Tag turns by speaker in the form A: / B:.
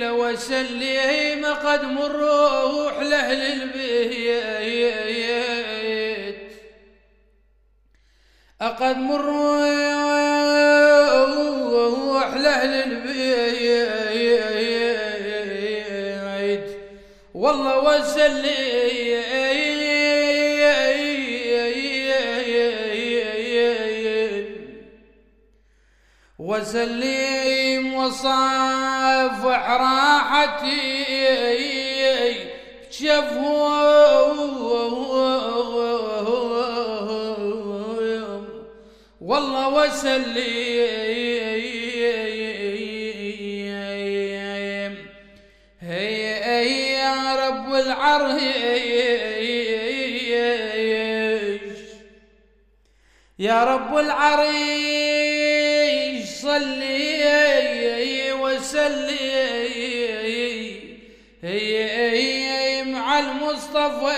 A: له وسلم قدم الروح لأهل البيت. أقدم الروح لأهل البيت. والله وسلم وسليم وصافح راحتي شفهم والله وسليم هي يا رب العرش. يا رب العريش صلي وسلي مع المصطفى